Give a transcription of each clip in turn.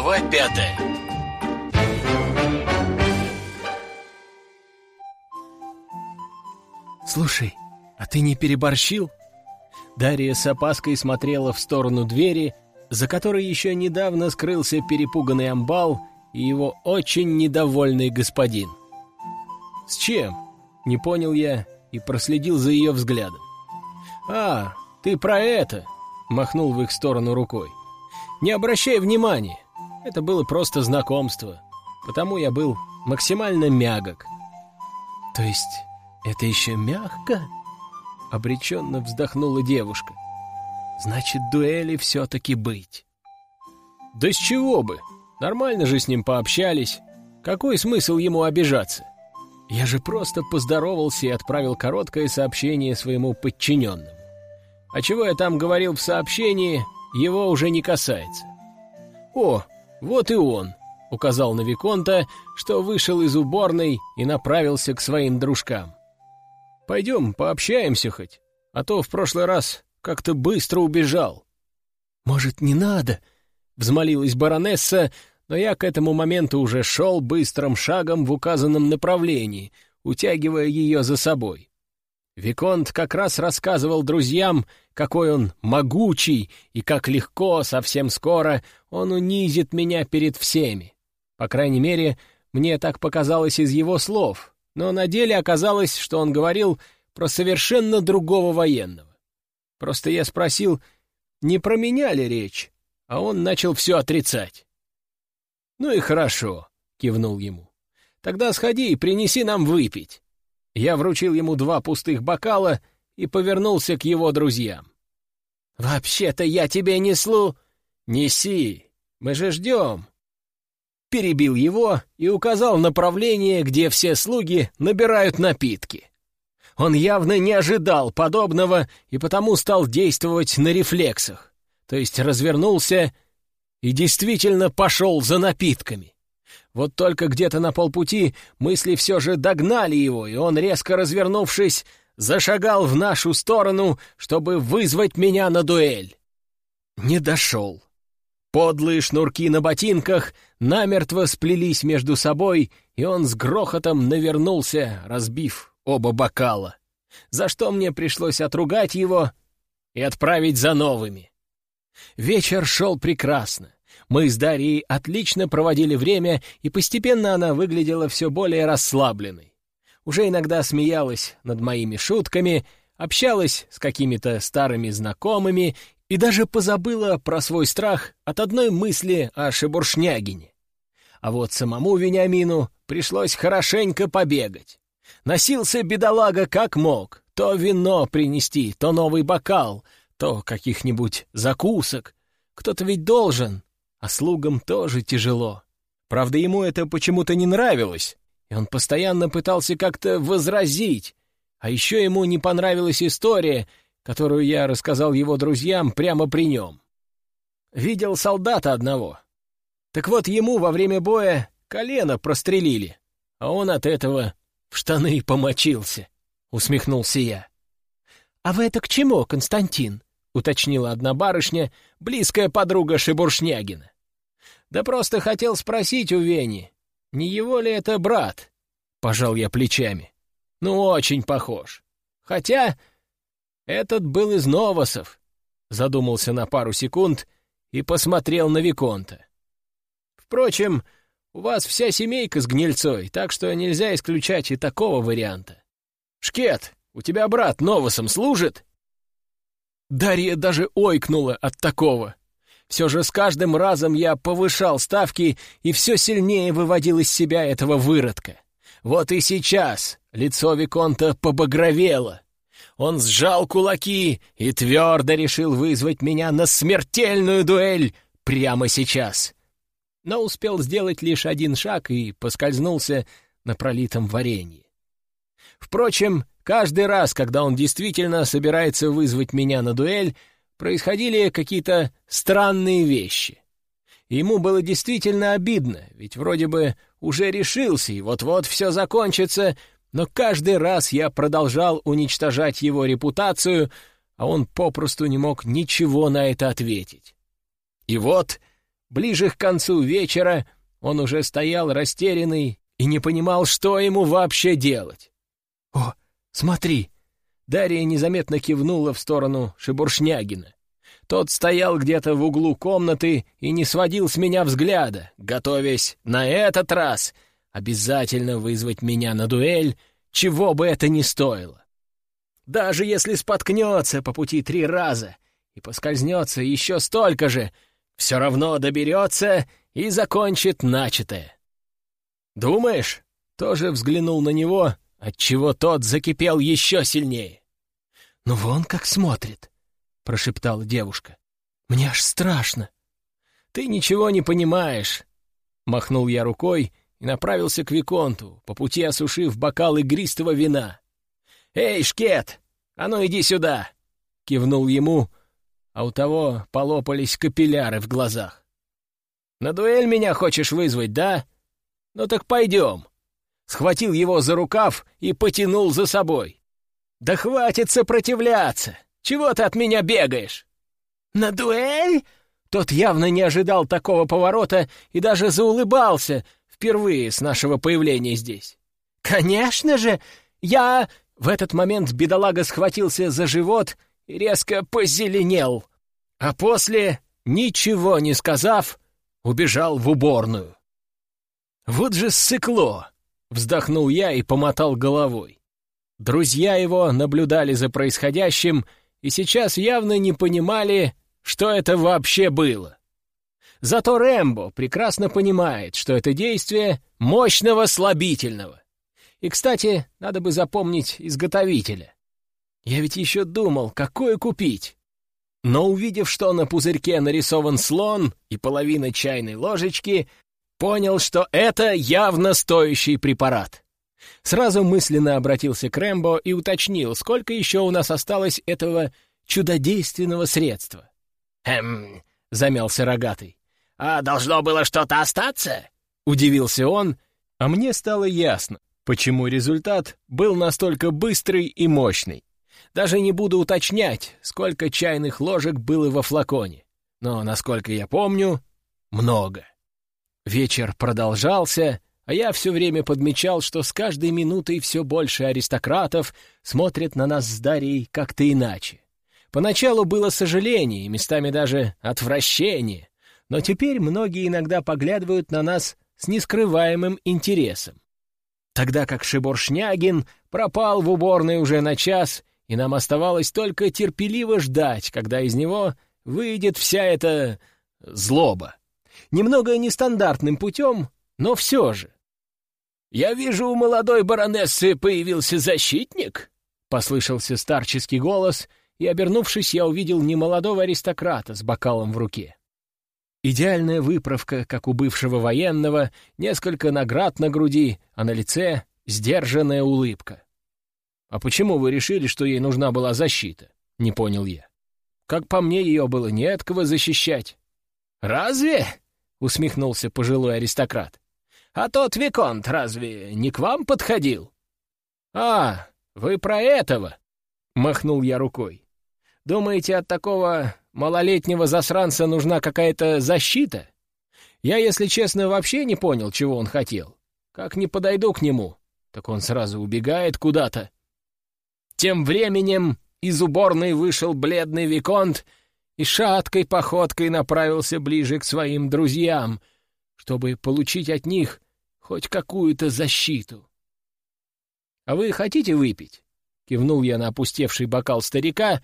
Глава пятая «Слушай, а ты не переборщил?» Дарья с опаской смотрела в сторону двери, за которой еще недавно скрылся перепуганный амбал и его очень недовольный господин. «С чем?» — не понял я и проследил за ее взглядом. «А, ты про это!» — махнул в их сторону рукой. «Не обращай внимания, это было просто знакомство, потому я был максимально мягок». «То есть это еще мягко?» — обреченно вздохнула девушка. «Значит, дуэли все-таки быть». «Да с чего бы? Нормально же с ним пообщались. Какой смысл ему обижаться? Я же просто поздоровался и отправил короткое сообщение своему подчиненному. А чего я там говорил в сообщении, его уже не касается. «О, вот и он», — указал на Виконта, что вышел из уборной и направился к своим дружкам. «Пойдем, пообщаемся хоть, а то в прошлый раз как-то быстро убежал». «Может, не надо?» — взмолилась баронесса, но я к этому моменту уже шел быстрым шагом в указанном направлении, утягивая ее за собой. Виконт как раз рассказывал друзьям, какой он могучий и как легко, совсем скоро, он унизит меня перед всеми. По крайней мере, мне так показалось из его слов, но на деле оказалось, что он говорил про совершенно другого военного. Просто я спросил, не про меня ли речь, а он начал все отрицать. «Ну и хорошо», — кивнул ему. «Тогда сходи и принеси нам выпить». Я вручил ему два пустых бокала и повернулся к его друзьям. «Вообще-то я тебе неслу...» «Неси, мы же ждем», перебил его и указал направление, где все слуги набирают напитки. Он явно не ожидал подобного и потому стал действовать на рефлексах, то есть развернулся и действительно пошел за напитками. Вот только где-то на полпути мысли все же догнали его, и он, резко развернувшись, зашагал в нашу сторону, чтобы вызвать меня на дуэль. Не дошел. Подлые шнурки на ботинках намертво сплелись между собой, и он с грохотом навернулся, разбив оба бокала, за что мне пришлось отругать его и отправить за новыми. Вечер шел прекрасно. Мы с Дарьей отлично проводили время, и постепенно она выглядела все более расслабленной. Уже иногда смеялась над моими шутками, общалась с какими-то старыми знакомыми и даже позабыла про свой страх от одной мысли о Шебуршнягине. А вот самому Вениамину пришлось хорошенько побегать. Носился бедолага как мог, то вино принести, то новый бокал, то каких-нибудь закусок. Кто-то ведь должен, а слугам тоже тяжело. Правда, ему это почему-то не нравилось, и он постоянно пытался как-то возразить. А еще ему не понравилась история, которую я рассказал его друзьям прямо при нем. Видел солдата одного. Так вот, ему во время боя колено прострелили, а он от этого в штаны помочился, — усмехнулся я. — А вы это к чему, Константин? — уточнила одна барышня, близкая подруга Шибуршнягина. — Да просто хотел спросить у Вени, не его ли это брат? — пожал я плечами. — Ну, очень похож. Хотя «Этот был из Новосов», — задумался на пару секунд и посмотрел на Виконта. «Впрочем, у вас вся семейка с гнильцой, так что нельзя исключать и такого варианта. Шкет, у тебя брат Новосом служит?» Дарья даже ойкнула от такого. Все же с каждым разом я повышал ставки и все сильнее выводил из себя этого выродка. Вот и сейчас лицо Виконта побагровело. Он сжал кулаки и твердо решил вызвать меня на смертельную дуэль прямо сейчас. Но успел сделать лишь один шаг и поскользнулся на пролитом варенье. Впрочем, каждый раз, когда он действительно собирается вызвать меня на дуэль, происходили какие-то странные вещи. Ему было действительно обидно, ведь вроде бы уже решился, и вот-вот все закончится, но каждый раз я продолжал уничтожать его репутацию, а он попросту не мог ничего на это ответить. И вот Ближе к концу вечера он уже стоял растерянный и не понимал, что ему вообще делать. «О, смотри!» Дарья незаметно кивнула в сторону Шибуршнягина. Тот стоял где-то в углу комнаты и не сводил с меня взгляда, готовясь на этот раз обязательно вызвать меня на дуэль, чего бы это ни стоило. Даже если споткнется по пути три раза и поскользнется еще столько же, все равно доберется и закончит начатое. «Думаешь?» — тоже взглянул на него, отчего тот закипел еще сильнее. «Ну вон как смотрит», — прошептала девушка. «Мне аж страшно». «Ты ничего не понимаешь», — махнул я рукой и направился к Виконту, по пути осушив бокал игристого вина. «Эй, Шкет, а ну иди сюда!» — кивнул ему, а у того полопались капилляры в глазах. «На дуэль меня хочешь вызвать, да? Ну так пойдем!» Схватил его за рукав и потянул за собой. «Да хватит сопротивляться! Чего ты от меня бегаешь?» «На дуэль?» Тот явно не ожидал такого поворота и даже заулыбался впервые с нашего появления здесь. «Конечно же! Я...» В этот момент бедолага схватился за живот и резко позеленел, а после, ничего не сказав, убежал в уборную. «Вот же сыкло!» — вздохнул я и помотал головой. Друзья его наблюдали за происходящим и сейчас явно не понимали, что это вообще было. Зато Рэмбо прекрасно понимает, что это действие мощного слабительного. И, кстати, надо бы запомнить изготовителя. Я ведь еще думал, какое купить. Но увидев, что на пузырьке нарисован слон и половина чайной ложечки, понял, что это явно стоящий препарат. Сразу мысленно обратился к Рэмбо и уточнил, сколько еще у нас осталось этого чудодейственного средства. «Эм...» — замялся рогатый. «А должно было что-то остаться?» — удивился он, а мне стало ясно, почему результат был настолько быстрый и мощный. Даже не буду уточнять, сколько чайных ложек было во флаконе. Но, насколько я помню, много. Вечер продолжался, а я все время подмечал, что с каждой минутой все больше аристократов смотрят на нас с Дарьей как-то иначе. Поначалу было сожаление, местами даже отвращение, но теперь многие иногда поглядывают на нас с нескрываемым интересом. Тогда как Шиборшнягин пропал в уборной уже на час и нам оставалось только терпеливо ждать, когда из него выйдет вся эта злоба. Немного нестандартным путем, но все же. «Я вижу, у молодой баронессы появился защитник», — послышался старческий голос, и, обернувшись, я увидел немолодого аристократа с бокалом в руке. Идеальная выправка, как у бывшего военного, несколько наград на груди, а на лице — сдержанная улыбка. «А почему вы решили, что ей нужна была защита?» — не понял я. «Как по мне, ее было не от кого защищать». «Разве?» — усмехнулся пожилой аристократ. «А тот Виконт разве не к вам подходил?» «А, вы про этого?» — махнул я рукой. «Думаете, от такого малолетнего засранца нужна какая-то защита? Я, если честно, вообще не понял, чего он хотел. Как не подойду к нему, так он сразу убегает куда-то. Тем временем из уборной вышел бледный Виконт и шаткой походкой направился ближе к своим друзьям, чтобы получить от них хоть какую-то защиту. «А вы хотите выпить?» — кивнул я на опустевший бокал старика,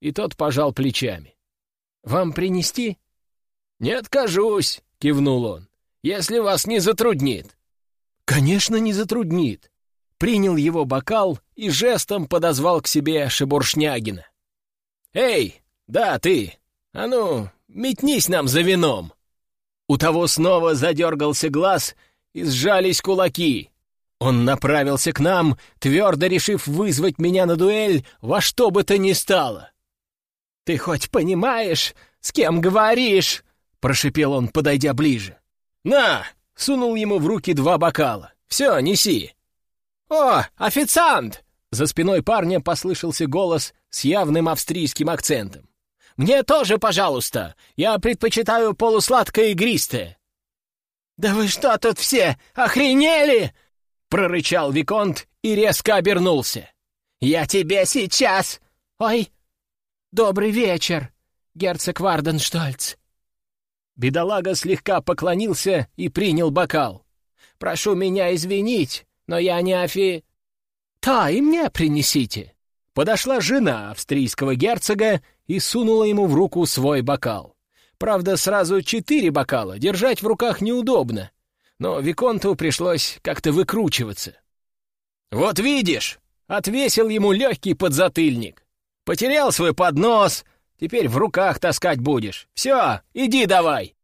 и тот пожал плечами. «Вам принести?» «Не откажусь», — кивнул он, — «если вас не затруднит». «Конечно, не затруднит принял его бокал и жестом подозвал к себе Шебуршнягина. «Эй, да, ты! А ну, метнись нам за вином!» У того снова задергался глаз и сжались кулаки. Он направился к нам, твердо решив вызвать меня на дуэль во что бы то ни стало. «Ты хоть понимаешь, с кем говоришь?» — прошипел он, подойдя ближе. «На!» — сунул ему в руки два бокала. «Все, неси!» «О, официант!» За спиной парня послышался голос с явным австрийским акцентом. Мне тоже, пожалуйста. Я предпочитаю полусладкое игристое». «Да вы что тут все, охренели?» — прорычал Виконт и резко обернулся. «Я тебе сейчас...» «Ой, добрый вечер, герцог Варденштольц!» Бедолага слегка поклонился и принял бокал. «Прошу меня извинить, но я не офи...» «Та, и мне принесите!» Подошла жена австрийского герцога и сунула ему в руку свой бокал. Правда, сразу четыре бокала держать в руках неудобно, но Виконту пришлось как-то выкручиваться. «Вот видишь!» — отвесил ему легкий подзатыльник. «Потерял свой поднос, теперь в руках таскать будешь. Все, иди давай!»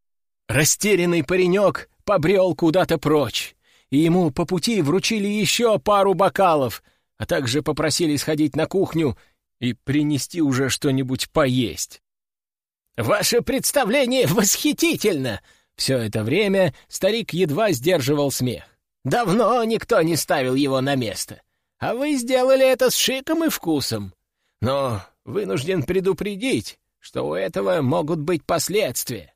Растерянный паренек побрел куда-то прочь, и ему по пути вручили еще пару бокалов, а также попросили сходить на кухню и принести уже что-нибудь поесть. «Ваше представление восхитительно!» Все это время старик едва сдерживал смех. «Давно никто не ставил его на место, а вы сделали это с шиком и вкусом. Но вынужден предупредить, что у этого могут быть последствия».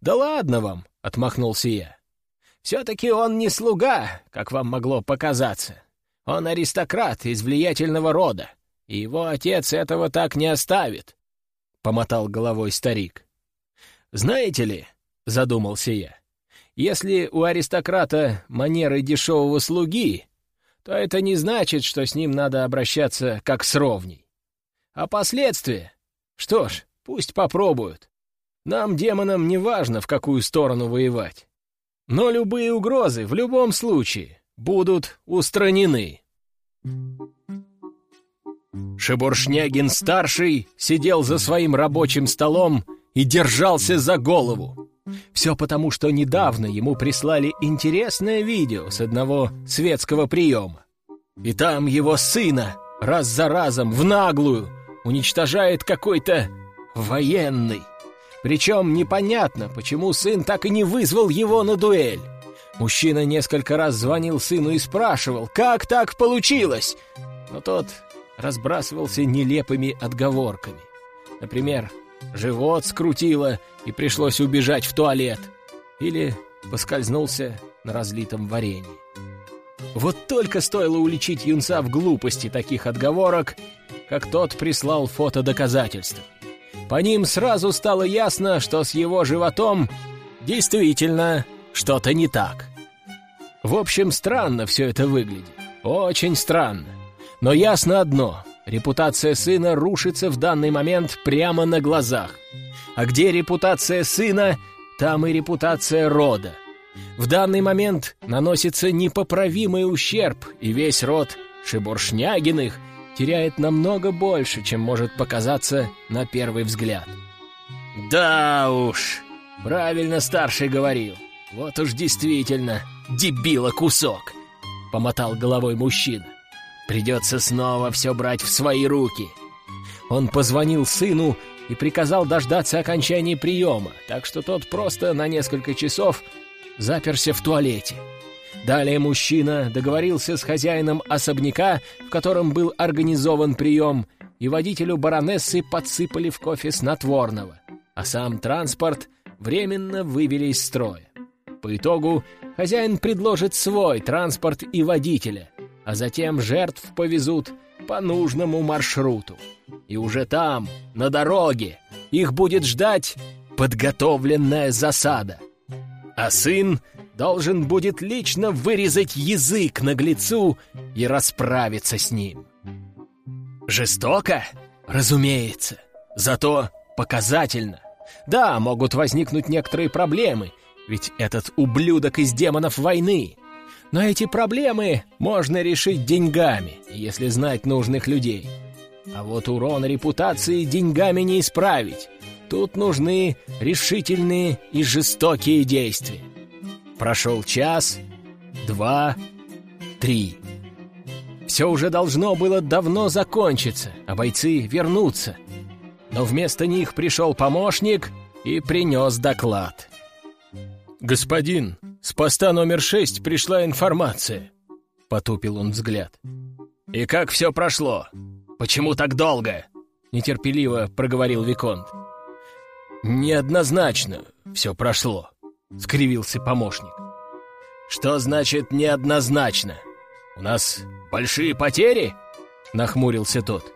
«Да ладно вам!» — отмахнулся я. «Все-таки он не слуга, как вам могло показаться. Он аристократ из влиятельного рода, и его отец этого так не оставит помотал головой старик. «Знаете ли, — задумался я, — если у аристократа манеры дешевого слуги, то это не значит, что с ним надо обращаться как с ровней. А последствия? Что ж, пусть попробуют. Нам, демонам, не важно, в какую сторону воевать. Но любые угрозы в любом случае будут устранены. Шебуршнягин-старший сидел за своим рабочим столом и держался за голову. Все потому, что недавно ему прислали интересное видео с одного светского приема. И там его сына раз за разом в наглую уничтожает какой-то военный. Причем непонятно, почему сын так и не вызвал его на дуэль. Мужчина несколько раз звонил сыну и спрашивал, как так получилось. Но тот разбрасывался нелепыми отговорками. Например, живот скрутило и пришлось убежать в туалет. Или поскользнулся на разлитом варенье. Вот только стоило уличить юнца в глупости таких отговорок, как тот прислал фото доказательств. По ним сразу стало ясно, что с его животом действительно что-то не так. В общем, странно все это выглядит. Очень странно. Но ясно одно — репутация сына рушится в данный момент прямо на глазах. А где репутация сына, там и репутация рода. В данный момент наносится непоправимый ущерб, и весь род Шибуршнягиных теряет намного больше, чем может показаться на первый взгляд. «Да уж, правильно старший говорил. Вот уж действительно, дебила кусок!» — помотал головой мужчина. Придется снова все брать в свои руки. Он позвонил сыну и приказал дождаться окончания приема, так что тот просто на несколько часов заперся в туалете. Далее мужчина договорился с хозяином особняка, в котором был организован прием, и водителю баронессы подсыпали в кофе снотворного, а сам транспорт временно вывели из строя. По итогу хозяин предложит свой транспорт и водителя, а затем жертв повезут по нужному маршруту. И уже там, на дороге, их будет ждать подготовленная засада. А сын должен будет лично вырезать язык наглецу и расправиться с ним. Жестоко? Разумеется. Зато показательно. Да, могут возникнуть некоторые проблемы, ведь этот ублюдок из демонов войны — но эти проблемы можно решить деньгами, если знать нужных людей. А вот урон репутации деньгами не исправить. Тут нужны решительные и жестокие действия. Прошел час, два, три. Все уже должно было давно закончиться, а бойцы вернуться. Но вместо них пришел помощник и принес доклад. «Господин, с поста номер шесть пришла информация», — потупил он взгляд. «И как все прошло? Почему так долго?» нетерпеливо проговорил Виконт. «Неоднозначно все прошло», — скривился помощник. «Что значит неоднозначно? У нас большие потери?» — нахмурился тот.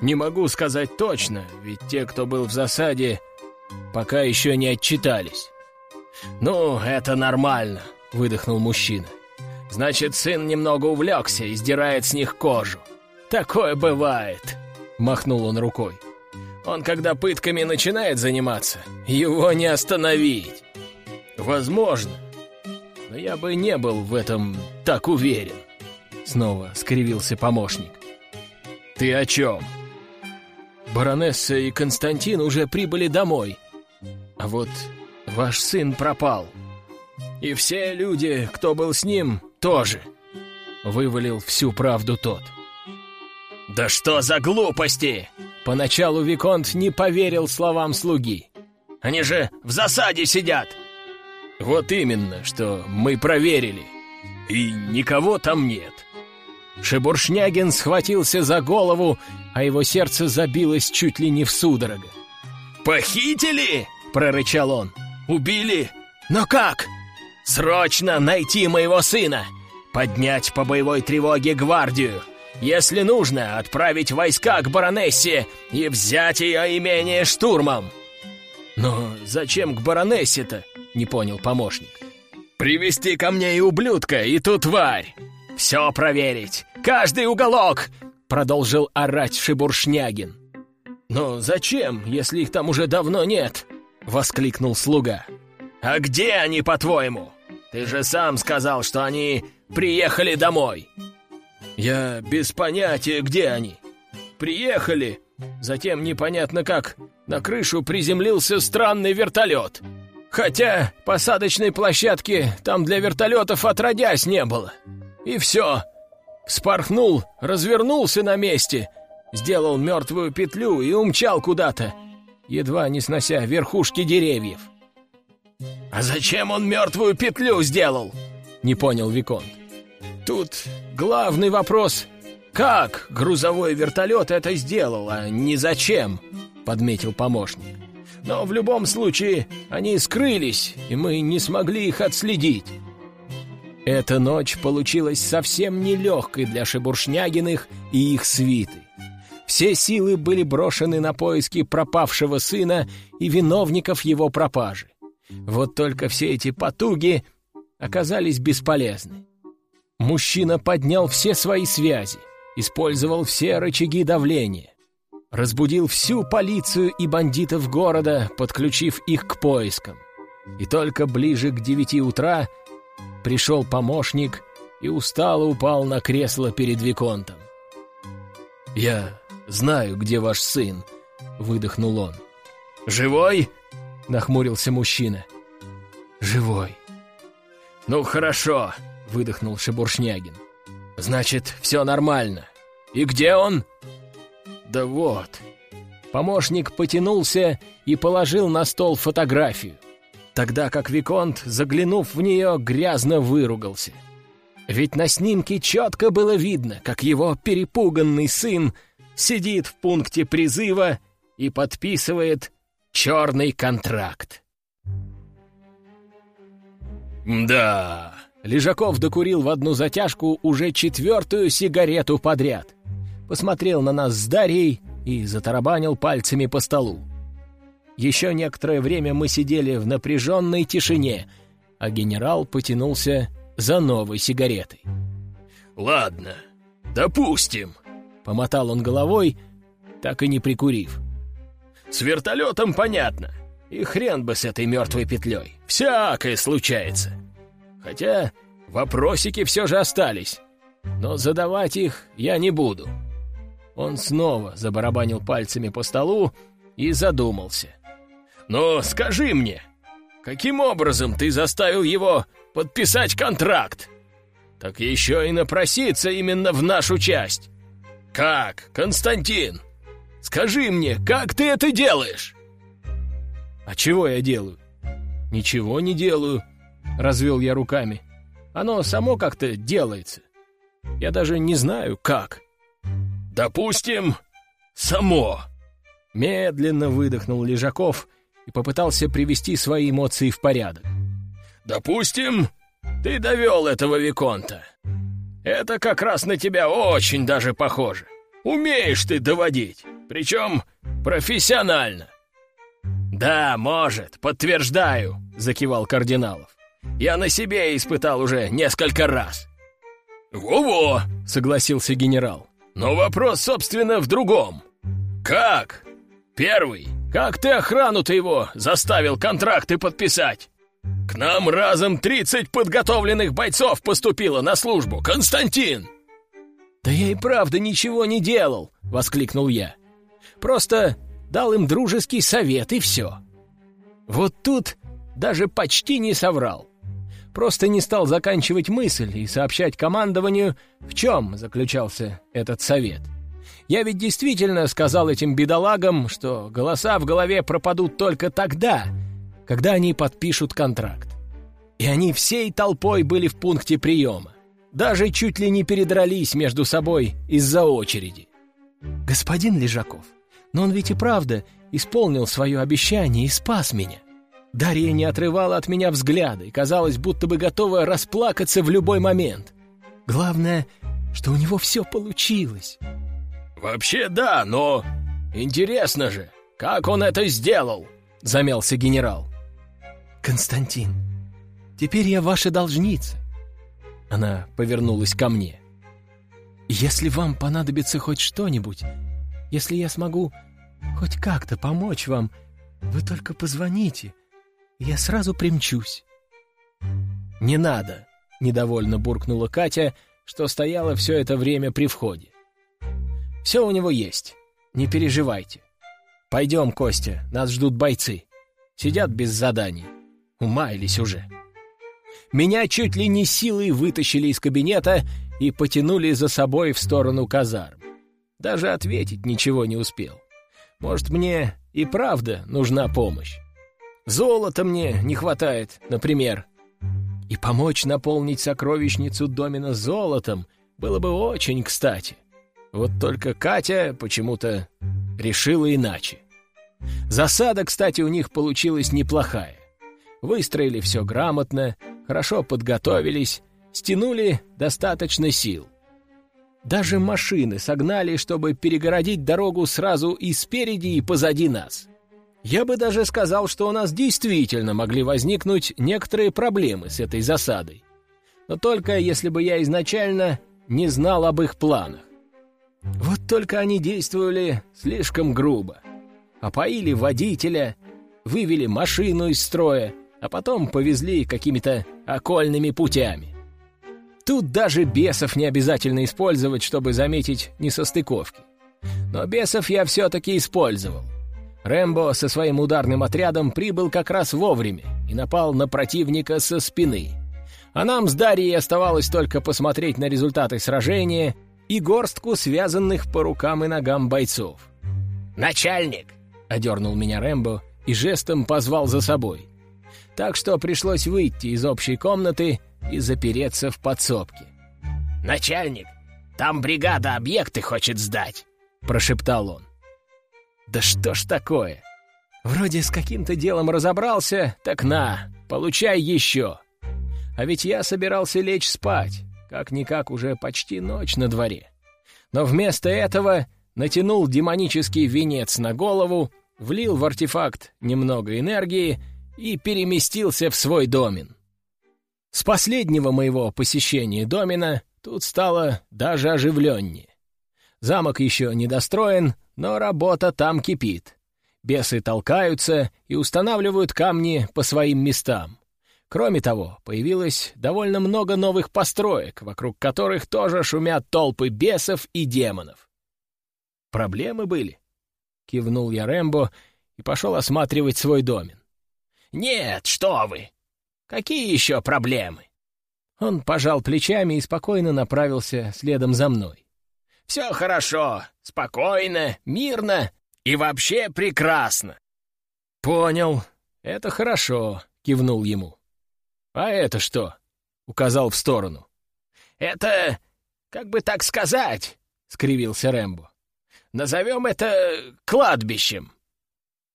«Не могу сказать точно, ведь те, кто был в засаде, пока еще не отчитались». «Ну, это нормально», — выдохнул мужчина. «Значит, сын немного увлекся и сдирает с них кожу. Такое бывает», — махнул он рукой. «Он, когда пытками начинает заниматься, его не остановить». «Возможно, но я бы не был в этом так уверен», — снова скривился помощник. «Ты о чем?» «Баронесса и Константин уже прибыли домой, а вот ваш сын пропал. И все люди, кто был с ним, тоже», — вывалил всю правду тот. «Да что за глупости!» Поначалу Виконт не поверил словам слуги. «Они же в засаде сидят!» «Вот именно, что мы проверили. И никого там нет». Шебуршнягин схватился за голову, а его сердце забилось чуть ли не в судорога. «Похитили?» — прорычал он. «Убили? Но как?» «Срочно найти моего сына! Поднять по боевой тревоге гвардию! Если нужно, отправить войска к баронессе и взять ее имение штурмом!» «Но зачем к баронессе-то?» — не понял помощник. «Привести ко мне и ублюдка, и ту тварь! Все проверить! Каждый уголок!» — продолжил орать Шибуршнягин. «Но зачем, если их там уже давно нет?» — воскликнул слуга. «А где они, по-твоему? Ты же сам сказал, что они приехали домой!» «Я без понятия, где они. Приехали, затем непонятно как на крышу приземлился странный вертолет. Хотя посадочной площадки там для вертолетов отродясь не было. И все. Спорхнул, развернулся на месте, сделал мертвую петлю и умчал куда-то, едва не снося верхушки деревьев. «А зачем он мертвую петлю сделал?» — не понял Виконт. «Тут главный вопрос — как грузовой вертолет это сделал, а не зачем?» — подметил помощник. «Но в любом случае они скрылись, и мы не смогли их отследить». Эта ночь получилась совсем нелегкой для Шебуршнягиных и их свиты. Все силы были брошены на поиски пропавшего сына и виновников его пропажи. Вот только все эти потуги оказались бесполезны. Мужчина поднял все свои связи, использовал все рычаги давления, разбудил всю полицию и бандитов города, подключив их к поискам. И только ближе к девяти утра пришел помощник и устало упал на кресло перед Виконтом. «Я знаю, где ваш сын», — выдохнул он. «Живой?» — нахмурился мужчина. «Живой». «Ну, хорошо», — выдохнул Шебуршнягин. «Значит, все нормально. И где он?» «Да вот». Помощник потянулся и положил на стол фотографию, тогда как Виконт, заглянув в нее, грязно выругался. Ведь на снимке четко было видно, как его перепуганный сын сидит в пункте призыва и подписывает черный контракт. «Да...» Лежаков докурил в одну затяжку уже четвертую сигарету подряд. Посмотрел на нас с Дарьей и затарабанил пальцами по столу. Еще некоторое время мы сидели в напряженной тишине, а генерал потянулся за новой сигаретой. «Ладно, допустим», — помотал он головой, так и не прикурив. «С вертолетом понятно. И хрен бы с этой мертвой петлей. Всякое случается. Хотя вопросики все же остались. Но задавать их я не буду. Он снова забарабанил пальцами по столу и задумался. «Но скажи мне, каким образом ты заставил его подписать контракт? Так еще и напроситься именно в нашу часть. Как, Константин? Скажи мне, как ты это делаешь?» «А чего я делаю?» «Ничего не делаю», — развел я руками. «Оно само как-то делается. Я даже не знаю, как». «Допустим, само!» Медленно выдохнул Лежаков и попытался привести свои эмоции в порядок. «Допустим, ты довел этого Виконта. Это как раз на тебя очень даже похоже. Умеешь ты доводить, причем профессионально». «Да, может, подтверждаю», — закивал Кардиналов. «Я на себе испытал уже несколько раз». «Во-во», — согласился генерал. «Но вопрос, собственно, в другом. Как? Первый, как ты охрану-то его заставил контракты подписать? К нам разом 30 подготовленных бойцов поступило на службу, Константин!» «Да я и правда ничего не делал!» — воскликнул я. «Просто дал им дружеский совет, и все. Вот тут даже почти не соврал. Просто не стал заканчивать мысль и сообщать командованию, в чем заключался этот совет. Я ведь действительно сказал этим бедолагам, что голоса в голове пропадут только тогда, когда они подпишут контракт. И они всей толпой были в пункте приема. Даже чуть ли не передрались между собой из-за очереди. «Господин Лежаков, но он ведь и правда исполнил свое обещание и спас меня. Дарья не отрывала от меня взгляда и казалось, будто бы готова расплакаться в любой момент. Главное, что у него все получилось. «Вообще да, но интересно же, как он это сделал?» — замялся генерал. «Константин, теперь я ваша должница». Она повернулась ко мне. «Если вам понадобится хоть что-нибудь, если я смогу хоть как-то помочь вам, вы только позвоните, я сразу примчусь». «Не надо», — недовольно буркнула Катя, что стояла все это время при входе. «Все у него есть, не переживайте. Пойдем, Костя, нас ждут бойцы. Сидят без заданий. Умаялись уже». Меня чуть ли не силой вытащили из кабинета и потянули за собой в сторону казарм. Даже ответить ничего не успел. Может, мне и правда нужна помощь. Золота мне не хватает, например. И помочь наполнить сокровищницу Домина золотом было бы очень кстати. Вот только Катя почему-то решила иначе. Засада, кстати, у них получилась неплохая. Выстроили все грамотно, хорошо подготовились, стянули достаточно сил. Даже машины согнали, чтобы перегородить дорогу сразу и спереди, и позади нас. Я бы даже сказал, что у нас действительно могли возникнуть некоторые проблемы с этой засадой. Но только если бы я изначально не знал об их планах. Вот только они действовали слишком грубо. Опоили водителя, вывели машину из строя, а потом повезли какими-то окольными путями. Тут даже бесов не обязательно использовать, чтобы заметить несостыковки. Но бесов я все-таки использовал. Рэмбо со своим ударным отрядом прибыл как раз вовремя и напал на противника со спины. А нам с Дарьей оставалось только посмотреть на результаты сражения и горстку связанных по рукам и ногам бойцов. «Начальник!» — одернул меня Рэмбо и жестом позвал за собой. Так что пришлось выйти из общей комнаты и запереться в подсобке. «Начальник, там бригада объекты хочет сдать», — прошептал он. «Да что ж такое? Вроде с каким-то делом разобрался, так на, получай еще. А ведь я собирался лечь спать, как-никак уже почти ночь на дворе. Но вместо этого натянул демонический венец на голову, влил в артефакт немного энергии и переместился в свой домен. С последнего моего посещения домена тут стало даже оживленнее. Замок еще не достроен, но работа там кипит. Бесы толкаются и устанавливают камни по своим местам. Кроме того, появилось довольно много новых построек, вокруг которых тоже шумят толпы бесов и демонов. «Проблемы были?» — кивнул я Рэмбо и пошел осматривать свой домен. «Нет, что вы! Какие еще проблемы?» Он пожал плечами и спокойно направился следом за мной. «Все хорошо, спокойно, мирно и вообще прекрасно!» «Понял, это хорошо», — кивнул ему. «А это что?» — указал в сторону. «Это, как бы так сказать», — скривился Рэмбо. назовем это кладбищем».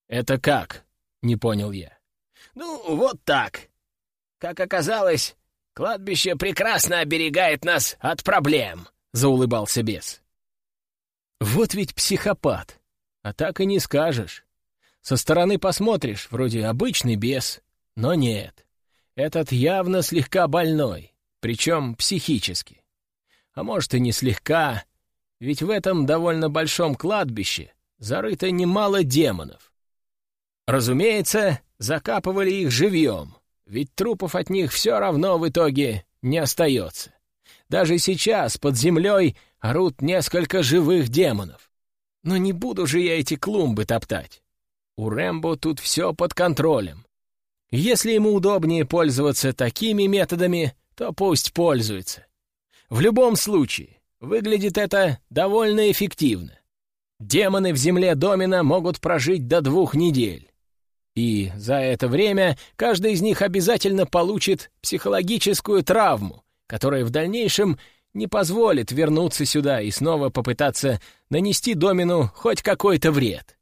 «Это как?» — не понял я. «Ну, вот так. Как оказалось, кладбище прекрасно оберегает нас от проблем», — заулыбался бес. «Вот ведь психопат. А так и не скажешь. Со стороны посмотришь, вроде обычный бес, но нет. Этот явно слегка больной, причем психически. А может и не слегка, ведь в этом довольно большом кладбище зарыто немало демонов. Разумеется, закапывали их живьем, ведь трупов от них все равно в итоге не остается. Даже сейчас под землей орут несколько живых демонов. Но не буду же я эти клумбы топтать. У Рэмбо тут все под контролем. Если ему удобнее пользоваться такими методами, то пусть пользуется. В любом случае, выглядит это довольно эффективно. Демоны в земле Домина могут прожить до двух недель. И за это время каждый из них обязательно получит психологическую травму, которая в дальнейшем не позволит вернуться сюда и снова попытаться нанести Домину хоть какой-то вред.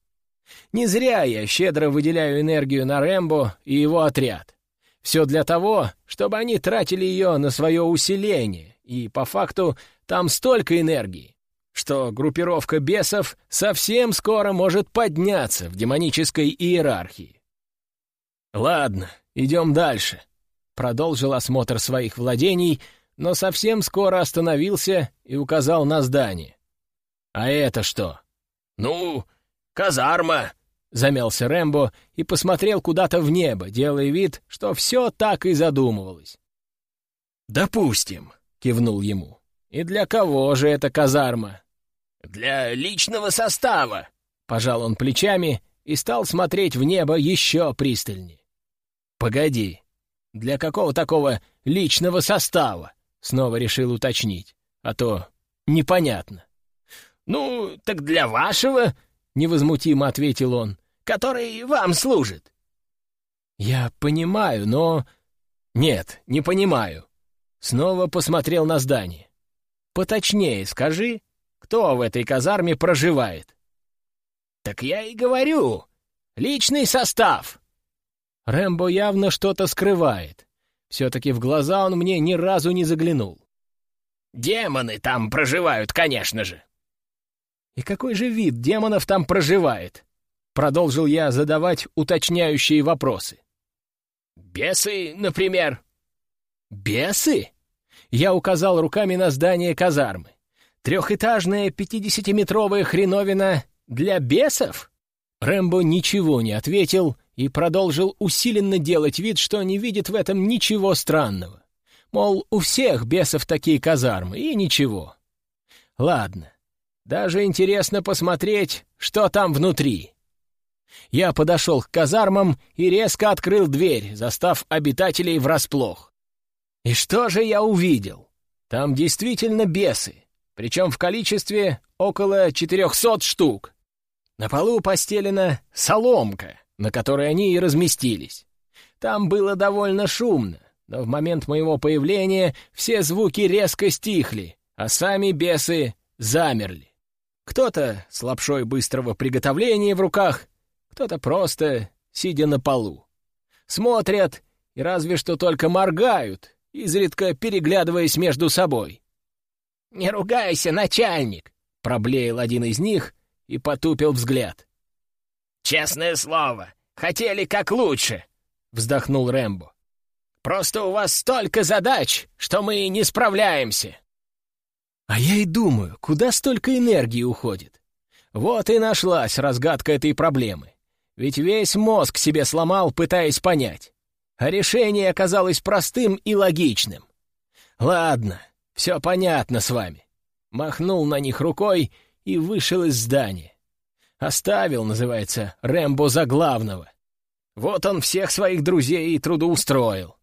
Не зря я щедро выделяю энергию на Рэмбо и его отряд. Все для того, чтобы они тратили ее на свое усиление, и, по факту, там столько энергии, что группировка бесов совсем скоро может подняться в демонической иерархии. «Ладно, идем дальше», — продолжил осмотр своих владений, но совсем скоро остановился и указал на здание. «А это что?» «Ну, казарма», — замялся Рэмбо и посмотрел куда-то в небо, делая вид, что все так и задумывалось. «Допустим», — кивнул ему. «И для кого же эта казарма?» «Для личного состава», — пожал он плечами и стал смотреть в небо еще пристальнее. «Погоди, для какого такого личного состава?» — снова решил уточнить, а то непонятно. «Ну, так для вашего», — невозмутимо ответил он, — «который вам служит». «Я понимаю, но...» «Нет, не понимаю». Снова посмотрел на здание. «Поточнее скажи, кто в этой казарме проживает?» «Так я и говорю. Личный состав». Рэмбо явно что-то скрывает. Все-таки в глаза он мне ни разу не заглянул. «Демоны там проживают, конечно же». «И какой же вид демонов там проживает?» Продолжил я задавать уточняющие вопросы. «Бесы, например». «Бесы?» Я указал руками на здание казармы. «Трехэтажная пятидесятиметровая хреновина для бесов?» Рэмбо ничего не ответил и продолжил усиленно делать вид, что не видит в этом ничего странного. Мол, у всех бесов такие казармы, и ничего. Ладно, даже интересно посмотреть, что там внутри. Я подошел к казармам и резко открыл дверь, застав обитателей врасплох. И что же я увидел? Там действительно бесы, причем в количестве около четырехсот штук. На полу постелена соломка, на которой они и разместились. Там было довольно шумно, но в момент моего появления все звуки резко стихли, а сами бесы замерли. Кто-то с лапшой быстрого приготовления в руках, кто-то просто сидя на полу. Смотрят и разве что только моргают, изредка переглядываясь между собой. «Не ругайся, начальник!» — проблеял один из них и потупил взгляд. «Честное слово, хотели как лучше», — вздохнул Рэмбо. «Просто у вас столько задач, что мы не справляемся». А я и думаю, куда столько энергии уходит? Вот и нашлась разгадка этой проблемы. Ведь весь мозг себе сломал, пытаясь понять. А решение оказалось простым и логичным. Ладно, все понятно с вами. Махнул на них рукой и вышел из здания. Оставил, называется, Рэмбо за главного. Вот он всех своих друзей и трудоустроил.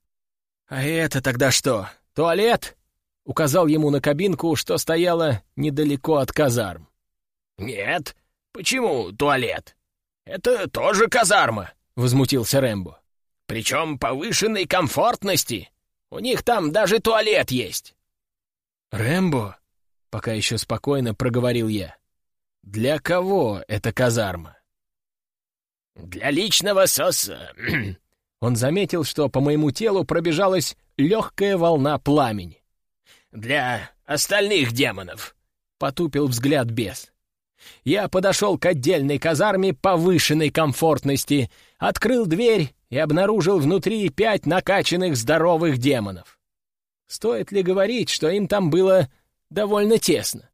А это тогда что, туалет? Указал ему на кабинку, что стояла недалеко от казарм. «Нет, почему туалет? Это тоже казарма», — возмутился Рэмбо. «Причем повышенной комфортности. У них там даже туалет есть». «Рэмбо», — пока еще спокойно проговорил я, для кого эта казарма? Для личного соса. Он заметил, что по моему телу пробежалась легкая волна пламени. Для остальных демонов. Потупил взгляд бес. Я подошел к отдельной казарме повышенной комфортности, открыл дверь и обнаружил внутри пять накачанных здоровых демонов. Стоит ли говорить, что им там было довольно тесно?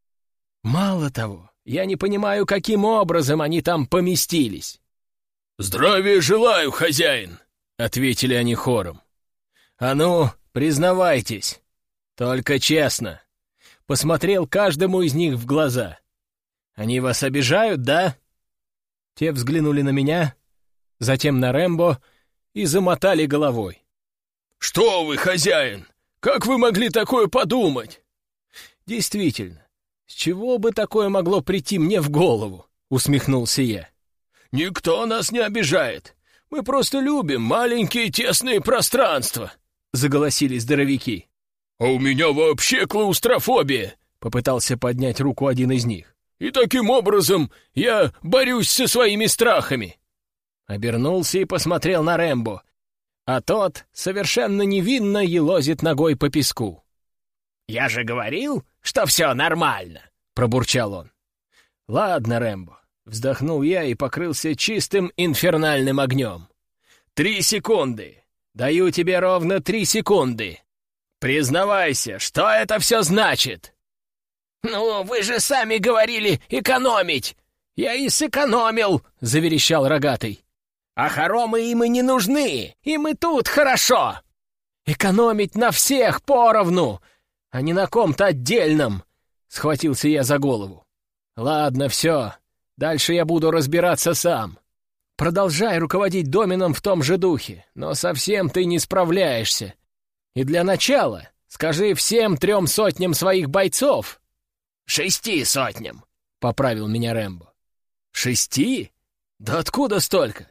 Мало того, я не понимаю, каким образом они там поместились. «Здравия желаю, хозяин!» — ответили они хором. «А ну, признавайтесь, только честно!» Посмотрел каждому из них в глаза. «Они вас обижают, да?» Те взглянули на меня, затем на Рэмбо и замотали головой. «Что вы, хозяин? Как вы могли такое подумать?» «Действительно, с чего бы такое могло прийти мне в голову?» — усмехнулся я. «Никто нас не обижает. Мы просто любим маленькие тесные пространства», — заголосили здоровяки. «А у меня вообще клаустрофобия», — попытался поднять руку один из них. «И таким образом я борюсь со своими страхами». Обернулся и посмотрел на Рэмбо, а тот совершенно невинно елозит ногой по песку. «Я же говорил, что все нормально!» — пробурчал он. «Ладно, Рэмбо», — вздохнул я и покрылся чистым инфернальным огнем. «Три секунды! Даю тебе ровно три секунды! Признавайся, что это все значит!» «Ну, вы же сами говорили экономить! Я и сэкономил!» — заверещал рогатый. А хоромы им и не нужны, и тут хорошо. Экономить на всех поровну, а не на ком-то отдельном, — схватился я за голову. Ладно, все, дальше я буду разбираться сам. Продолжай руководить доменом в том же духе, но совсем ты не справляешься. И для начала скажи всем трем сотням своих бойцов. «Шести сотням», — поправил меня Рэмбо. «Шести? Да откуда столько?»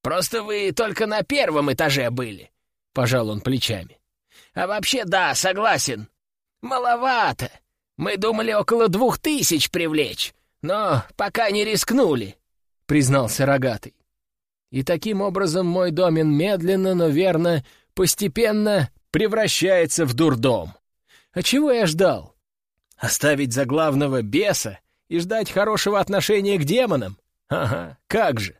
Просто вы только на первом этаже были», — пожал он плечами. «А вообще, да, согласен. Маловато. Мы думали около двух тысяч привлечь, но пока не рискнули», — признался Рогатый. И таким образом мой домен медленно, но верно, постепенно превращается в дурдом. А чего я ждал? Оставить за главного беса и ждать хорошего отношения к демонам? Ага, как же!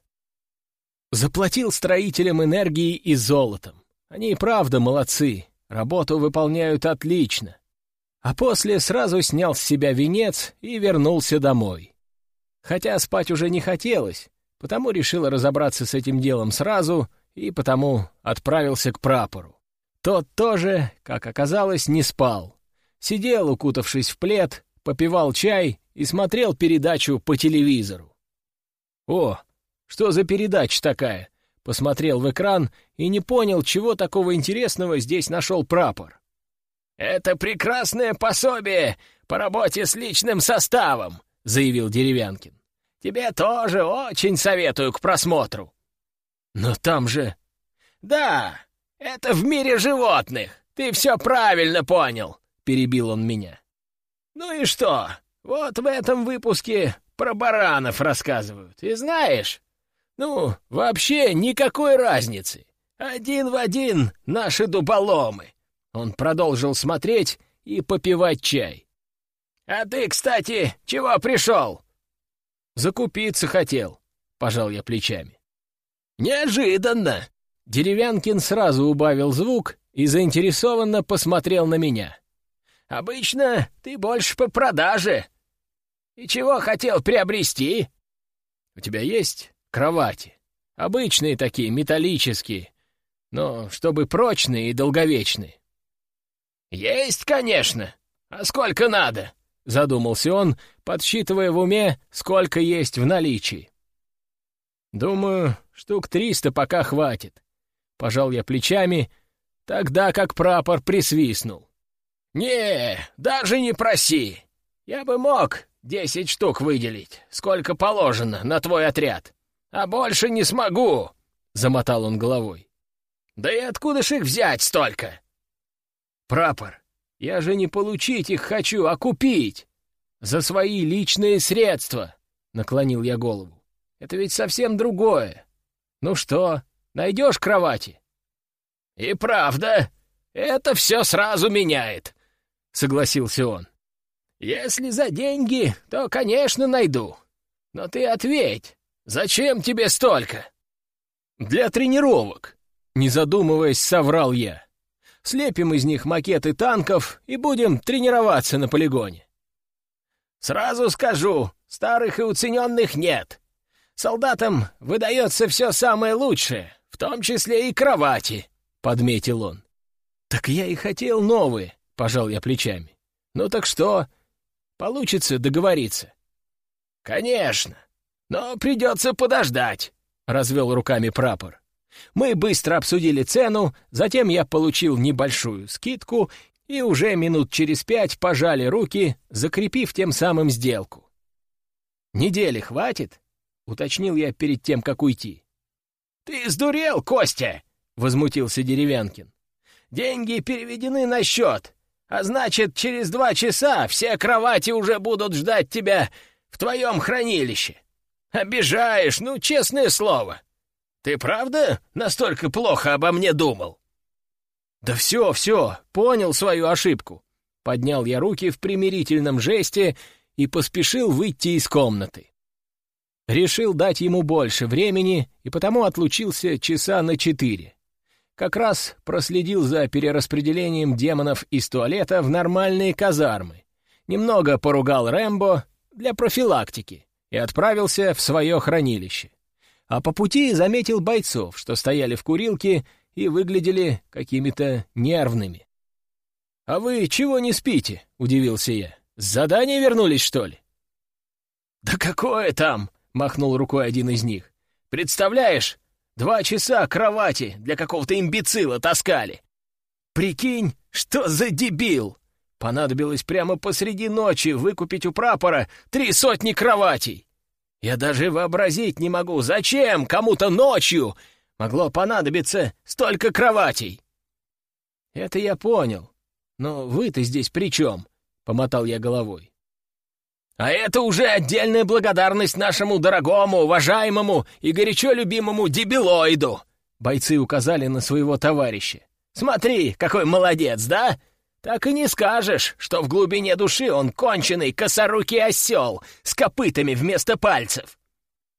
Заплатил строителям энергией и золотом. Они и правда молодцы, работу выполняют отлично. А после сразу снял с себя венец и вернулся домой. Хотя спать уже не хотелось, потому решил разобраться с этим делом сразу и потому отправился к прапору. Тот тоже, как оказалось, не спал. Сидел, укутавшись в плед, попивал чай и смотрел передачу по телевизору. О, что за передача такая? Посмотрел в экран и не понял, чего такого интересного здесь нашел прапор. «Это прекрасное пособие по работе с личным составом», — заявил Деревянкин. «Тебе тоже очень советую к просмотру». «Но там же...» «Да, это в мире животных. Ты все правильно понял», — перебил он меня. «Ну и что? Вот в этом выпуске про баранов рассказывают. И знаешь, ну, вообще никакой разницы. Один в один наши дуболомы. Он продолжил смотреть и попивать чай. «А ты, кстати, чего пришел?» «Закупиться хотел», — пожал я плечами. «Неожиданно!» Деревянкин сразу убавил звук и заинтересованно посмотрел на меня. «Обычно ты больше по продаже. И чего хотел приобрести?» «У тебя есть кровати. Обычные такие, металлические, но чтобы прочные и долговечные. «Есть, конечно. А сколько надо?» — задумался он, подсчитывая в уме, сколько есть в наличии. «Думаю, штук триста пока хватит». Пожал я плечами, тогда как прапор присвистнул. «Не, даже не проси. Я бы мог десять штук выделить, сколько положено на твой отряд а больше не смогу!» — замотал он головой. «Да и откуда ж их взять столько?» «Прапор, я же не получить их хочу, а купить!» за свои личные средства», — наклонил я голову. «Это ведь совсем другое. Ну что, найдешь кровати?» «И правда, это все сразу меняет», — согласился он. «Если за деньги, то, конечно, найду. Но ты ответь, зачем тебе столько?» «Для тренировок», — не задумываясь, соврал я. «Слепим из них макеты танков и будем тренироваться на полигоне». «Сразу скажу, старых и уцененных нет. Солдатам выдается все самое лучшее, в том числе и кровати», — подметил он. «Так я и хотел новые», — пожал я плечами. «Ну так что, получится договориться?» «Конечно, но придется подождать», — развел руками прапор. Мы быстро обсудили цену, затем я получил небольшую скидку и уже минут через пять пожали руки, закрепив тем самым сделку. «Недели хватит?» — уточнил я перед тем, как уйти. «Ты сдурел, Костя!» — возмутился Деревянкин. «Деньги переведены на счет, а значит, через два часа все кровати уже будут ждать тебя в твоем хранилище. Обижаешь, ну, честное слово. Ты правда настолько плохо обо мне думал?» «Да все, все, понял свою ошибку». Поднял я руки в примирительном жесте и поспешил выйти из комнаты. Решил дать ему больше времени и потому отлучился часа на четыре. Как раз проследил за перераспределением демонов из туалета в нормальные казармы. Немного поругал Рэмбо для профилактики и отправился в свое хранилище. А по пути заметил бойцов, что стояли в курилке и выглядели какими-то нервными. «А вы чего не спите?» — удивился я. «С задания вернулись, что ли?» «Да какое там?» — махнул рукой один из них. «Представляешь, два часа кровати для какого-то имбецила таскали. Прикинь, что за дебил! Понадобилось прямо посреди ночи выкупить у прапора три сотни кроватей. Я даже вообразить не могу, зачем кому-то ночью могло понадобиться столько кроватей. Это я понял. Но вы-то здесь при чем? Помотал я головой. А это уже отдельная благодарность нашему дорогому, уважаемому и горячо любимому дебилоиду. Бойцы указали на своего товарища. Смотри, какой молодец, да? Так и не скажешь, что в глубине души он конченый косорукий осел с копытами вместо пальцев.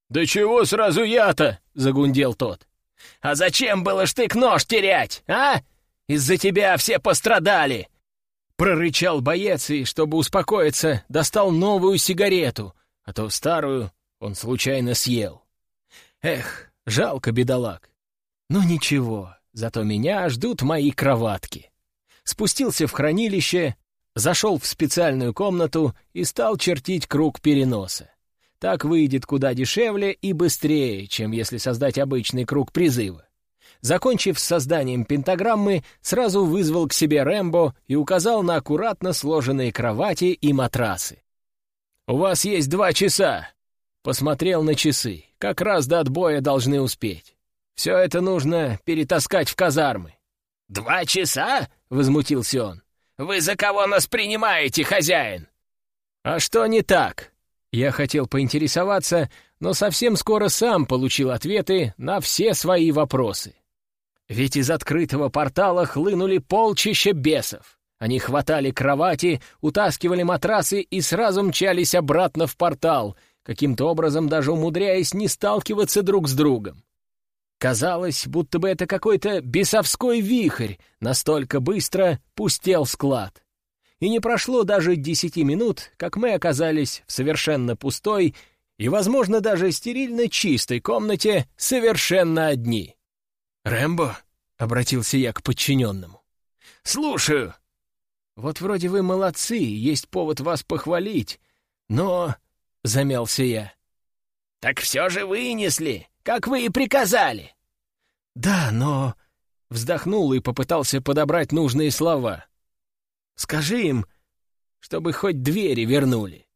«Да чего сразу я-то?» — загундел тот. А зачем было штык-нож терять, а? Из-за тебя все пострадали!» Прорычал боец и, чтобы успокоиться, достал новую сигарету, а то старую он случайно съел. Эх, жалко бедолаг. Но ничего, зато меня ждут мои кроватки. Спустился в хранилище, зашел в специальную комнату и стал чертить круг переноса. Так выйдет куда дешевле и быстрее, чем если создать обычный круг призыва. Закончив с созданием пентаграммы, сразу вызвал к себе Рэмбо и указал на аккуратно сложенные кровати и матрасы. «У вас есть два часа!» Посмотрел на часы. Как раз до отбоя должны успеть. Все это нужно перетаскать в казармы. «Два часа?» — возмутился он. «Вы за кого нас принимаете, хозяин?» «А что не так?» Я хотел поинтересоваться, но совсем скоро сам получил ответы на все свои вопросы. Ведь из открытого портала хлынули полчища бесов. Они хватали кровати, утаскивали матрасы и сразу мчались обратно в портал, каким-то образом даже умудряясь не сталкиваться друг с другом. Казалось, будто бы это какой-то бесовской вихрь, настолько быстро пустел склад и не прошло даже десяти минут, как мы оказались в совершенно пустой и, возможно, даже стерильно чистой комнате совершенно одни. «Рэмбо?» — обратился я к подчиненному. «Слушаю». «Вот вроде вы молодцы, есть повод вас похвалить, но...» — замялся я. «Так все же вынесли, как вы и приказали». «Да, но...» — вздохнул и попытался подобрать нужные слова. Скажи им, чтобы хоть двери вернули.